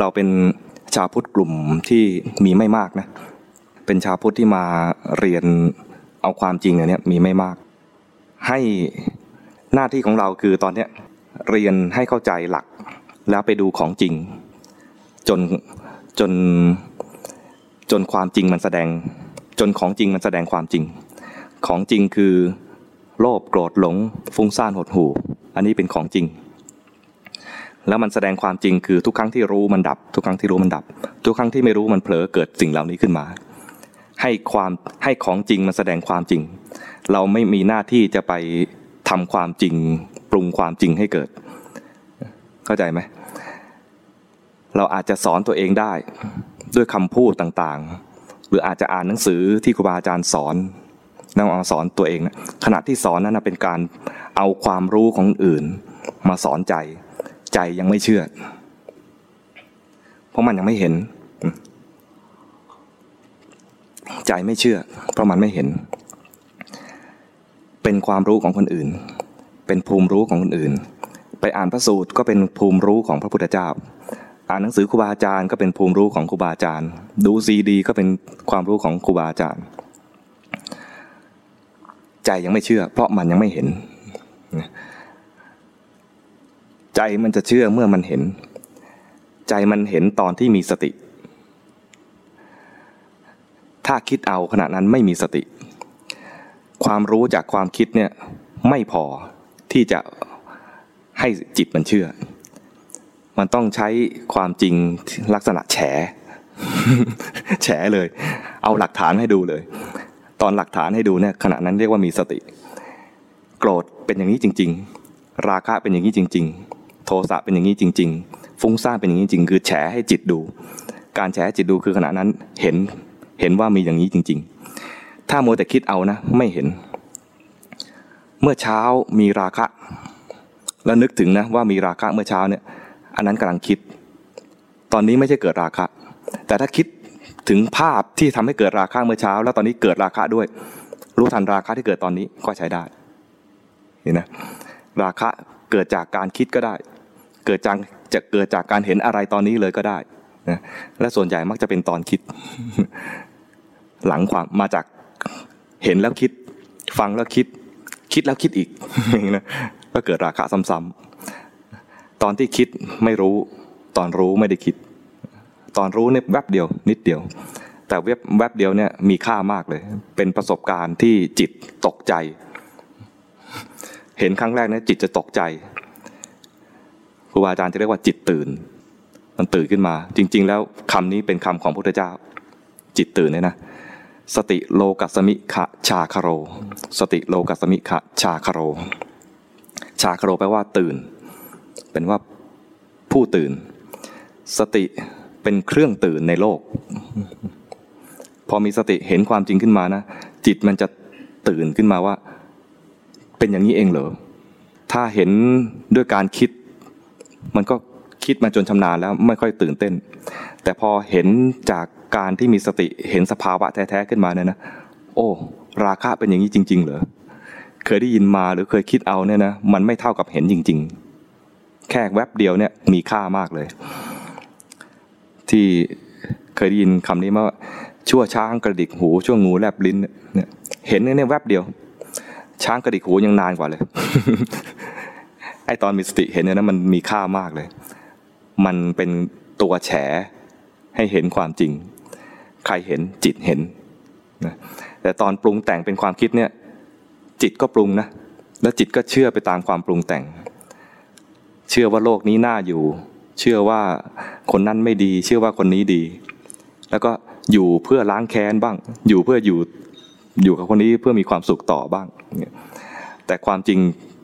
เราเป็นชาวพุทธกลุ่มที่มีไม่มากนะ เป็นชาวพุทธที่มาเรียนเอาความจริงอันนี้มีไม่มาก ให้หน้าที่ของเราคือตอนนี้เรียนให้เข้าใจหลัก แล้วไปดูของจริง จนจนจนความจริงมันแสดง จนของจริงมันแสดงความจริง ของจริงคือโลภโกรธหลงฟุ้งซ่านหดหู่ อันนี้เป็นของจริง แล้วมันแสดงความจริงคือทุกครั้งที่รู้มันดับ ทุกครั้งที่รู้มันดับ ทุกครั้งที่ไม่รู้มันเผลอเกิดสิ่งเหล่านี้ขึ้นมา ให้ความให้ของจริงมันแสดงความจริง เราไม่มีหน้าที่จะไปทำความจริง ปรุงความจริงให้เกิด เข้าใจไหมเราอาจจะสอนตัวเองได้ด้วยคำพูดต่างๆ หรืออาจจะอ่านหนังสือที่ครูบาอาจารย์สอนนำเอาสอนตัวเองนะขณะที่สอนนั้นเป็นการเอาความรู้ของอื่นมาสอนใจ ใจยังไม่เชื่อ เพราะมันยังไม่เห็น ใจไม่เชื่อ เพราะมันไม่เห็น เป็นความรู้ของคนอื่น เป็นภูมิรู้ของคนอื่น ไปอ่านพระสูตรก็เป็นภูมิรู้ของพระพุทธเจ้า อ่านหนังสือครูบาอาจารย์ก็เป็นภูมิรู้ของครูบาอาจารย์ ดูซีดี ก็เป็นความรู้ของครูบาอาจารย์ ใจยังไม่เชื่อ เพราะมันยังไม่เห็น ใจมันจะเชื่อเมื่อมันเห็น ใจมันเห็นตอนที่มีสติ ถ้าคิดเอาขณะนั้นไม่มีสติ ความรู้จากความคิดเนี่ยไม่พอที่จะให้จิตมันเชื่อ มันต้องใช้ความจริงลักษณะแฉ แฉเลย เอาหลักฐานให้ดูเลย ตอนหลักฐานให้ดูเนี่ยขณะนั้นเรียกว่ามีสติ โกรธเป็นอย่างนี้จริง ๆ ราคะเป็นอย่างนี้จริง ๆ โทสะเป็นอย่างนี้จริง ๆ ฟุ้งซ่านเป็นอย่างนี้จริง คือแฉให้จิตดู การแฉให้จิตดูคือขณะนั้นเห็นเห็นว่ามีอย่างนี้จริง ๆ ถ้าโมแต่คิดเอานะ ไม่เห็น เมื่อเช้ามีราคะ แล้วนึกถึงนะว่ามีราคะเมื่อเช้าเนี่ย อันนั้นกำลังคิด ตอนนี้ไม่ใช่เกิดราคะ แต่ถ้าคิดถึงภาพที่ทำให้เกิดราคะเมื่อเช้า แล้วตอนนี้เกิดราคะด้วย รู้ทันราคะที่เกิดตอนนี้ก็ใช้ได้เห็นนะราคะเกิดจากการคิดก็ได้ เกิดจากจะเกิดจากการเห็นอะไรตอนนี้เลยก็ได้นะและส่วนใหญ่มักจะเป็นตอนคิด หลังความมาจากเห็นแล้วคิด ฟังแล้วคิด คิดแล้วคิดอีกนะก็เกิดราคะซ้ำๆตอนที่คิดไม่รู้ ตอนรู้ไม่ได้คิด ตอนรู้เนี่ยแวบเดียว นิดเดียว แต่แวบแวบเดียวเนี่ยมีค่ามากเลย เป็นประสบการณ์ที่จิตตกใจ เห็นครั้งแรกเนี่ยจิตจะตกใจ ครูบาอาจารย์จะเรียกว่าจิตตื่น มันตื่นขึ้นมา จริง ๆ แล้วคำนี้เป็นคำของพระพุทธเจ้า จิตตื่นเนี่ยนะ สติโลกัสมิขะชาคาโร สติโลกัสมิขะชาคาโร ชาคาโรแปลว่าตื่น เป็นว่าผู้ตื่น สติเป็นเครื่องตื่นในโลก พอมีสติเห็นความจริงขึ้นมานะ จิตมันจะตื่นขึ้นมาว่า เป็นอย่างนี้เองเหรอถ้าเห็นด้วยการคิด มันก็คิดมาจนชำนาญแล้วไม่ค่อยตื่นเต้น แต่พอเห็นจากการที่มีสติเห็นสภาวะแท้ๆขึ้นมาเนี่ยนะ โอ้ ราคะเป็นอย่างนี้จริง ๆ เหรอเคยได้ยินมาหรือเคยคิดเอาเนี่ยนะมันไม่เท่ากับเห็นจริง ๆ แค่แวบเดียวเนี่ยมีค่ามากเลย ที่เคยได้ยินคำนี้มาว่าชั่วช้างกระดิกหูชั่วงูแลบลิ้นเนี่ยเห็นเนี่ยแวบเดียว ช้างกระดิกหูยังนานกว่าเลย ไอตอนมีสติเห็นเนี่ยนะมันมีค่ามากเลย มันเป็นตัวแฉให้เห็นความจริง ใครเห็นจิตเห็นนะแต่ตอนปรุงแต่งเป็นความคิดเนี่ยจิตก็ปรุงนะแล้วจิตก็เชื่อไปตามความปรุงแต่ง เชื่อว่าโลกนี้น่าอยู่ เชื่อว่าคนนั้นไม่ดี เชื่อว่าคนนี้ดี แล้วก็อยู่เพื่อล้างแค้นบ้าง อยู่เพื่ออยู่อยู่กับคนนี้เพื่อมีความสุขต่อบ้าง แต่ความจริง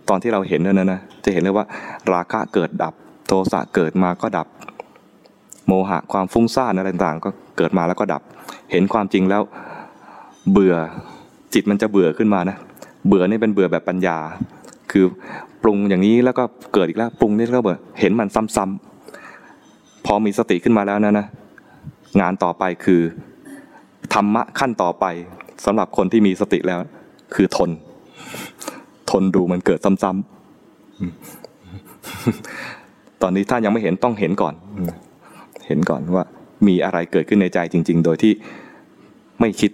ตอนที่เราเห็นนั่นนะจะเห็นเลยว่า ราคะเกิดดับ โทสะเกิดมาก็ดับ โมหะความฟุ้งซ่านอะไรต่างๆ ก็เกิดมาแล้วก็ดับ เห็นความจริงแล้วเบื่อจิตมันจะเบื่อขึ้นมานะ เบื่อนี่เป็นเบื่อแบบปัญญา คือปรุงอย่างนี้แล้วก็เกิดอีกแล้วปรุงนี่แล้วก็เบื่อเห็นมันซ้ำๆพอมีสติขึ้นมาแล้วนะนะงานต่อไปคือธรรมะขั้นต่อไปสำหรับคนที่มีสติแล้ว คือทน นดูมันเกิดซ้ำๆตอนนี้ถ้ายังไม่เห็นต้องเห็นก่อน เห็นก่อนว่า มีอะไรเกิดขึ้นในใจจริง ๆ โดยที่ไม่คิด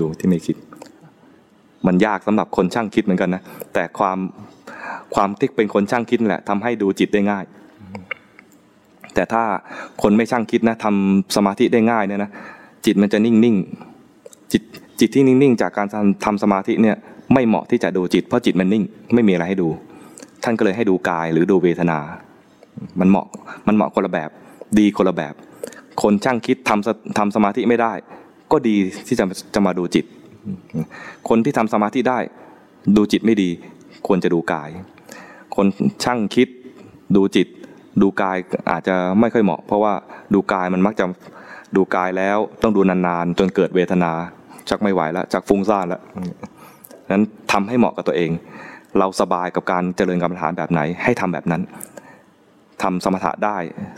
ดูที่ไม่คิด มันยากสำหรับคนช่างคิดเหมือนกันนะแต่ความความที่เป็นคนช่างคิดแหละทำให้ดูจิตได้ง่าย แต่ถ้าคนไม่ช่างคิดนะทำสมาธิได้ง่ายเนี่ยนะจิตมันจะนิ่งๆจิตจิตที่นิ่งๆ จากการทำสมาธิเนี่ย ไม่เหมาะที่จะดูจิตเพราะจิตมันนิ่ง ไม่มีอะไรให้ดู ท่านก็เลยให้ดูกายหรือดูเวทนา มันเหมาะมันเหมาะคนละแบบ ดีคนละแบบ คนช่างคิดทำทำสมาธิไม่ได้ ก็ดีที่จะจะมาดูจิต คนที่ทำสมาธิได้ ดูจิตไม่ดี ควรจะดูกาย คนช่างคิดดูจิต ดูกายอาจจะไม่ค่อยเหมาะ เพราะว่าดูกายมันมักจะดูกายแล้วต้องดูนานๆ จนเกิดเวทนาชักไม่ไหวแล้วชักฟุ้งซ่านแล้ว นั้นทำให้เหมาะกับตัวเอง เราสบายกับการเจริญกรรมฐานแบบไหน ให้ทำแบบนั้นทำสมถะได้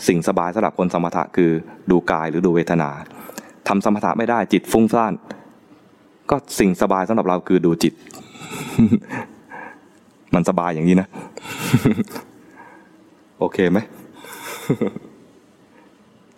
สิ่งสบายสำหรับคนสมถะคือดูกายหรือดูเวทนาทำสมถะไม่ได้จิตฟุ้งซ่าน ก็สิ่งสบายสำหรับเราคือดูจิต มันสบายอย่างนี้นะ โอเคไหม